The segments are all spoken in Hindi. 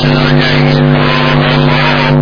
से आ जाएँगे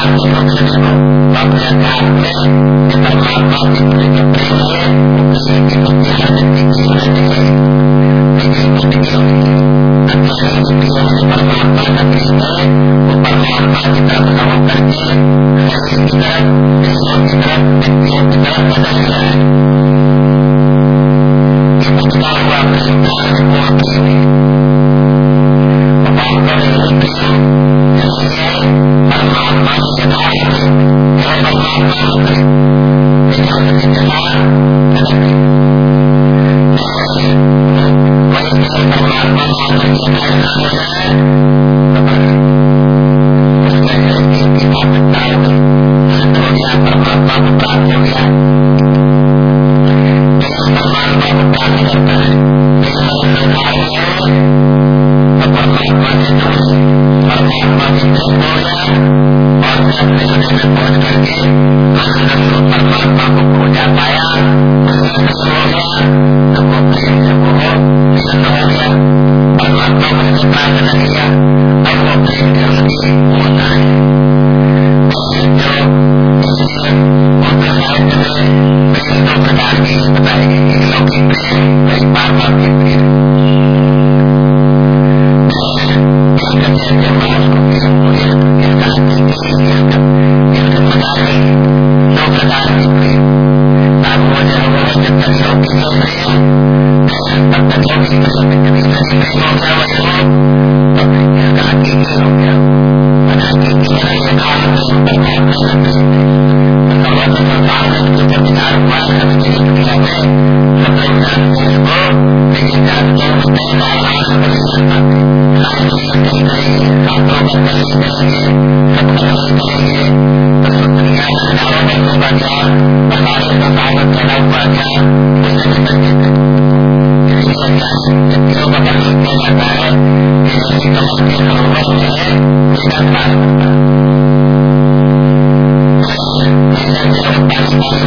आपके पक्ष में हो परमात्मा के आराधना किया अब वो अपने धर्म के होता है दो प्रकार के बताए गए एक लौकिक प्रेम और एक पारमार्थिक प्रेम भगवान रखते दुनिया में अपने जानते को लेकिन जानते होते नारायण बने करेंगे हाथों में कलेश करेंगे सब कलेश करेंगे तो दुनिया में हज़ारों में होगा क्या हज़ारों का सागर फैला हुआ क्या उसे भी कर देते व्यक्तियों का कलेश किया जाता है कि कमल के सरोवर में पूजा पाठ होता है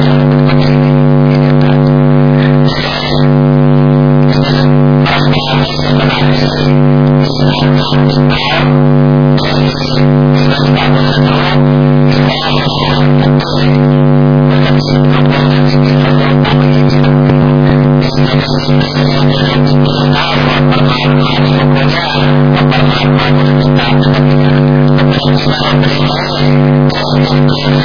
Thank you.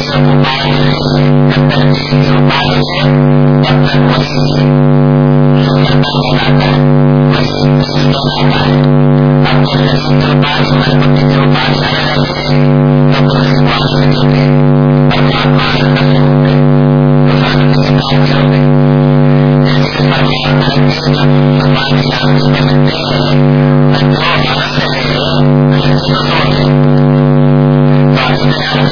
सब उपाय है जब तक किसी उपाय है तब तक वही सुंदरता कहलाता है वही खुशी कहलाता है अब जब लक्ष्मी के उपाय हमारे पति के उपाय सारे रहते हैं तब तुलसी को आनंद होते परमात्मा आनंद होते तो भक्त से प्राप्त होते जैसे परमात्मा कृष्ण भगवान श्याम जी में मिलते हैं और जो हंस रहे हैं ये दोनों है तो अभी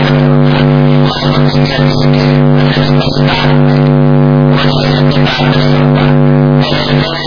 और उनके